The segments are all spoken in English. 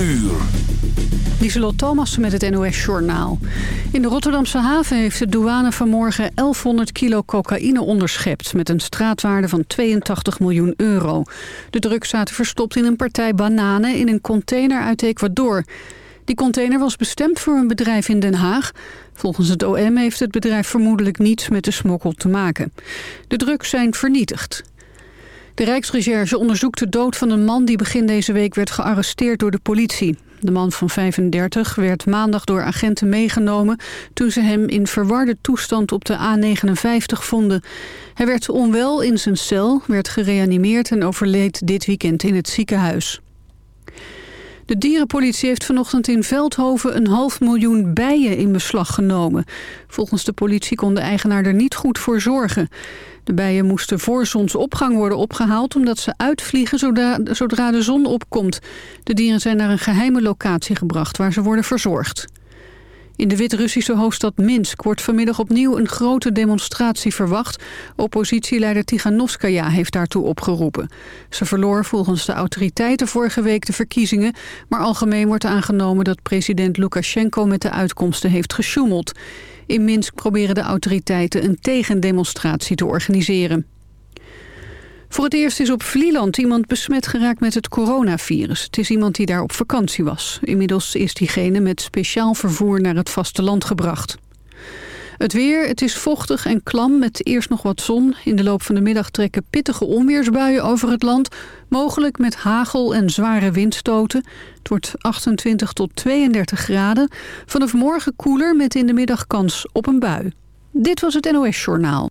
uur. Lieselot Thomas met het NOS-journaal. In de Rotterdamse haven heeft de douane vanmorgen 1100 kilo cocaïne onderschept... met een straatwaarde van 82 miljoen euro. De drugs zaten verstopt in een partij bananen in een container uit Ecuador. Die container was bestemd voor een bedrijf in Den Haag. Volgens het OM heeft het bedrijf vermoedelijk niets met de smokkel te maken. De drugs zijn vernietigd. De Rijksrecherche onderzoekt de dood van een man die begin deze week werd gearresteerd door de politie. De man van 35 werd maandag door agenten meegenomen... toen ze hem in verwarde toestand op de A59 vonden. Hij werd onwel in zijn cel, werd gereanimeerd... en overleed dit weekend in het ziekenhuis. De dierenpolitie heeft vanochtend in Veldhoven een half miljoen bijen in beslag genomen. Volgens de politie kon de eigenaar er niet goed voor zorgen. De bijen moesten voor zonsopgang worden opgehaald... omdat ze uitvliegen zodra, zodra de zon opkomt. De dieren zijn naar een geheime locatie gebracht... waar ze worden verzorgd. In de Wit-Russische hoofdstad Minsk wordt vanmiddag opnieuw een grote demonstratie verwacht. Oppositieleider Tiganovskaya heeft daartoe opgeroepen. Ze verloor volgens de autoriteiten vorige week de verkiezingen... maar algemeen wordt aangenomen dat president Lukashenko met de uitkomsten heeft gesjoemeld. In Minsk proberen de autoriteiten een tegendemonstratie te organiseren. Voor het eerst is op Vlieland iemand besmet geraakt met het coronavirus. Het is iemand die daar op vakantie was. Inmiddels is diegene met speciaal vervoer naar het vasteland gebracht. Het weer, het is vochtig en klam met eerst nog wat zon. In de loop van de middag trekken pittige onweersbuien over het land. Mogelijk met hagel en zware windstoten. Het wordt 28 tot 32 graden. Vanaf morgen koeler met in de middag kans op een bui. Dit was het NOS Journaal.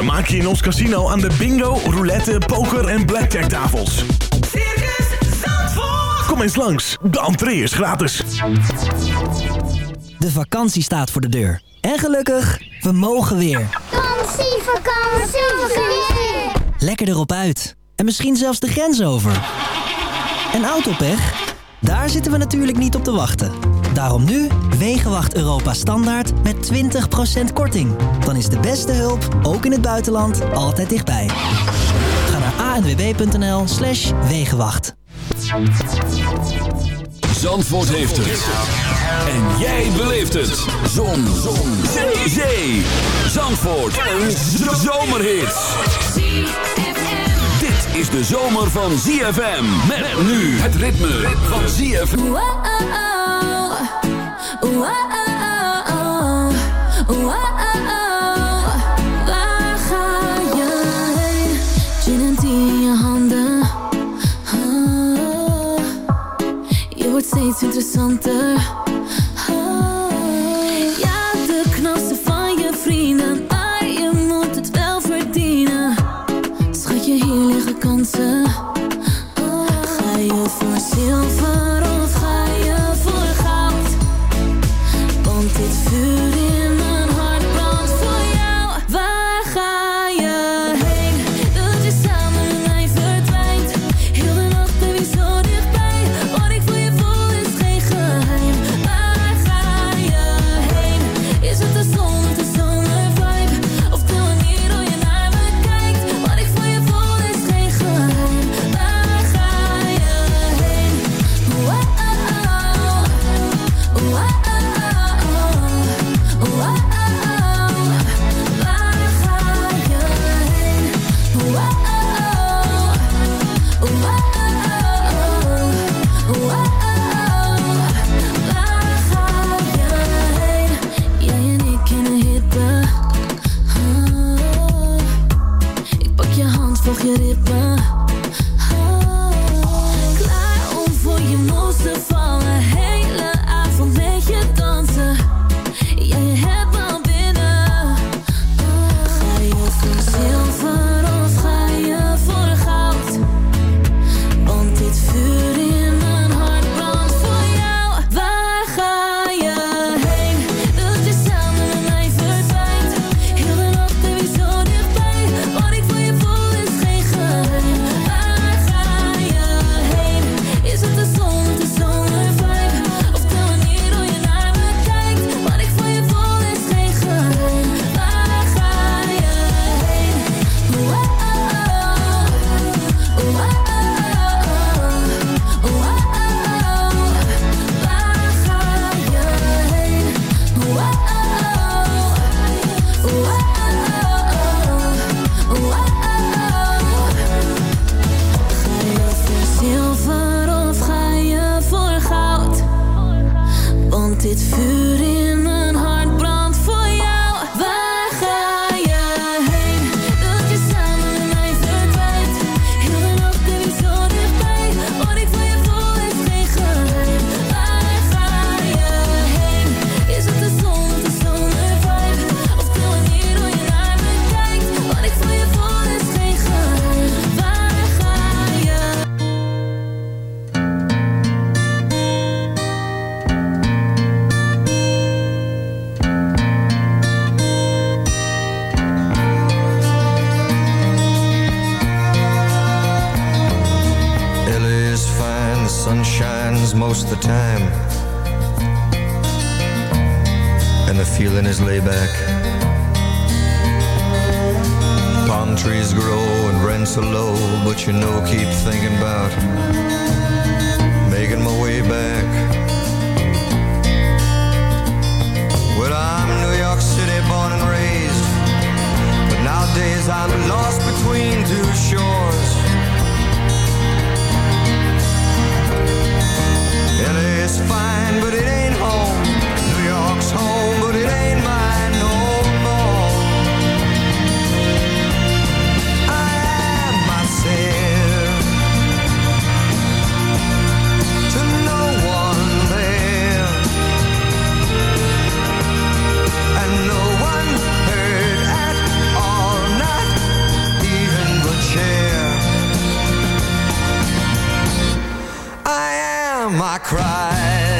Vermaak je in ons casino aan de bingo, roulette, poker en blackjack tafels. Circus Zandvoort. Kom eens langs, de entree is gratis. De vakantie staat voor de deur. En gelukkig, we mogen weer. Vakantie, vakantie, weer. Lekker erop uit. En misschien zelfs de grens over. En autopech? Daar zitten we natuurlijk niet op te wachten. Daarom nu Wegenwacht Europa Standaard met 20% korting. Dan is de beste hulp, ook in het buitenland, altijd dichtbij. Ga naar anwb.nl slash Wegenwacht. Zandvoort heeft het. En jij beleeft het. Zon. Zon. Zee. Zee. Zandvoort. Een zomerhit. Dit is de zomer van ZFM. Met nu het ritme van ZFM. Steeds interessanter. Ja, de knapste van je vrienden, maar je moet het wel verdienen. Schat je, hier liggen kansen. Ga je voor zilver my cry.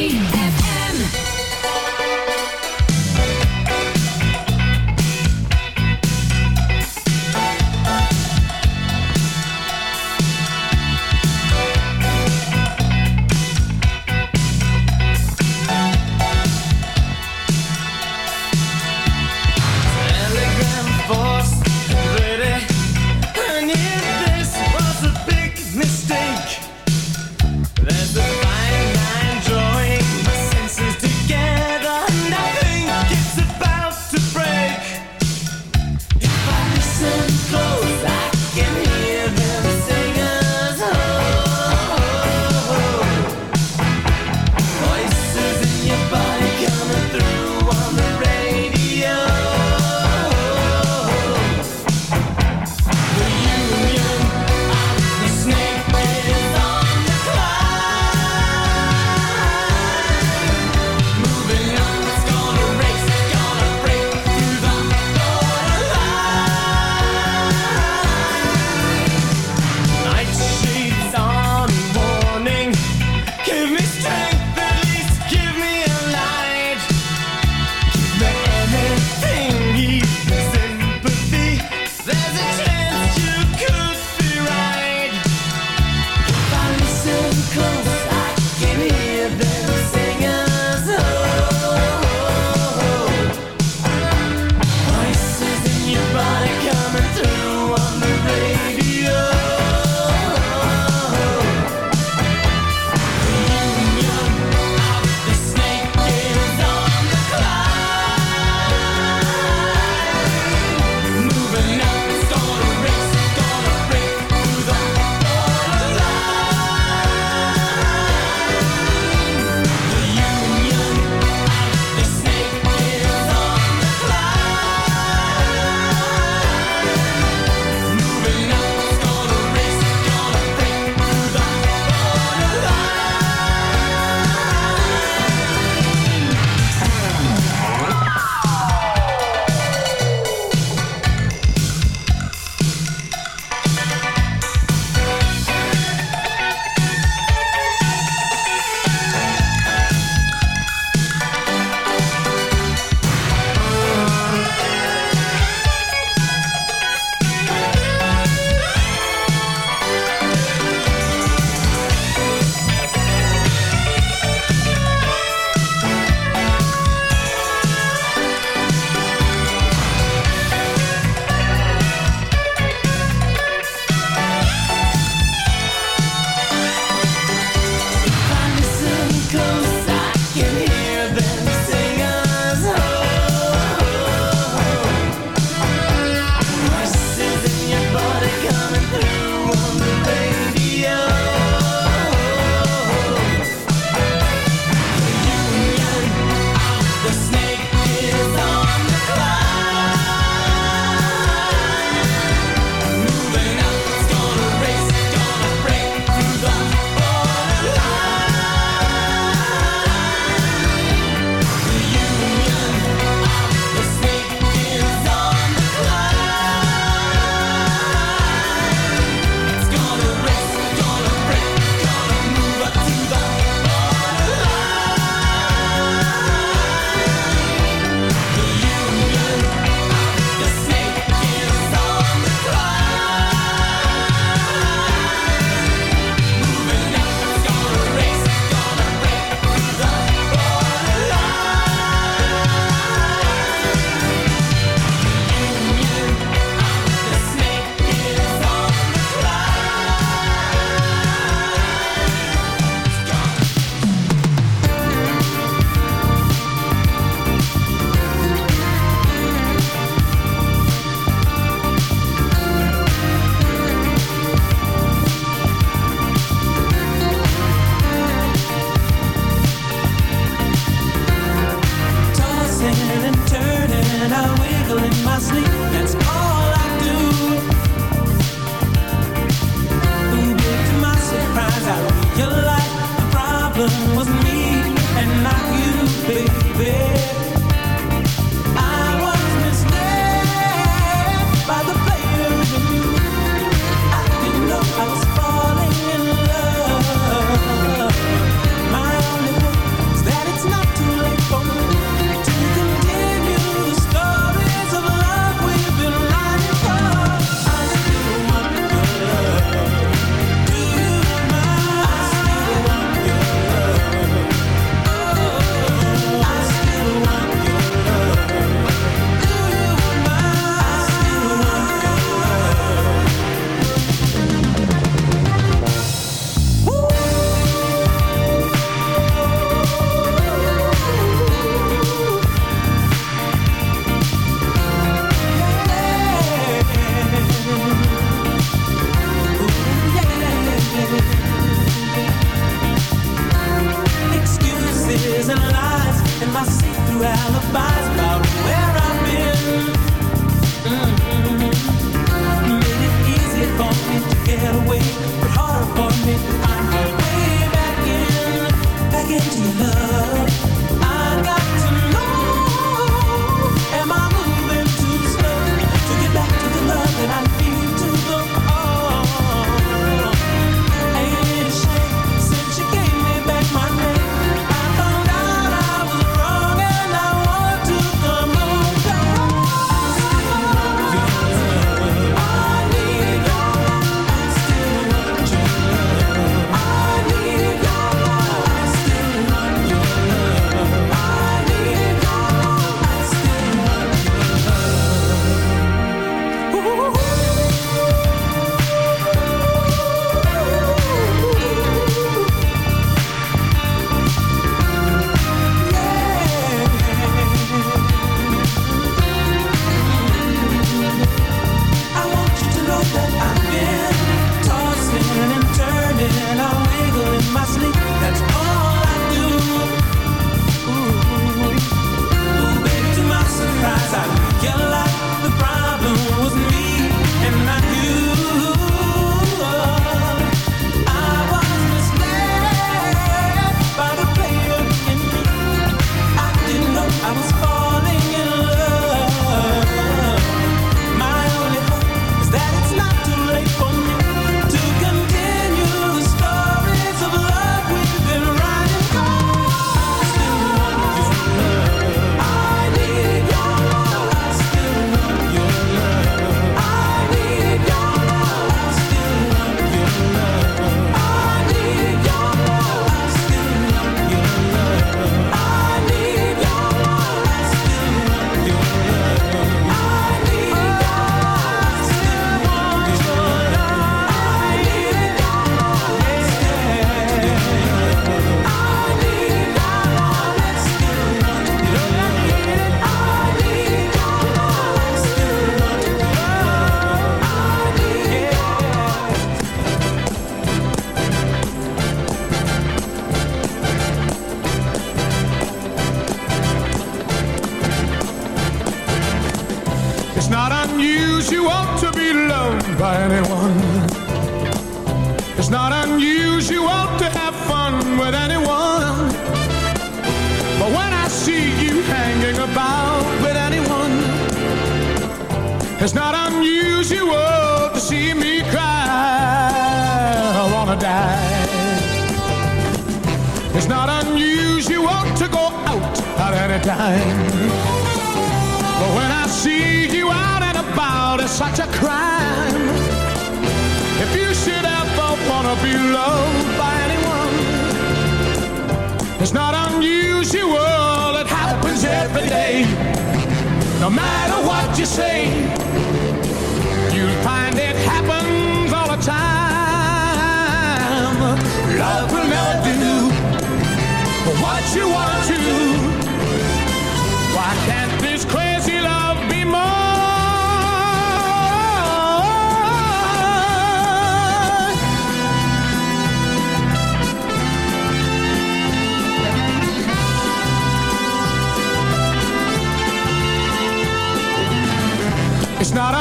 alibi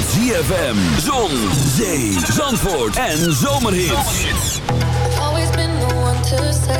met ZFM. Zon, zee, zandvoort en zomerhits. Always been the one to say.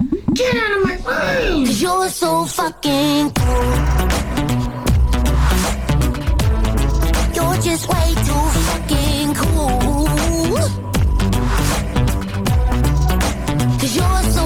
Get out of my room! Cause you're so fucking cool. You're just way too fucking cool. Cause you're so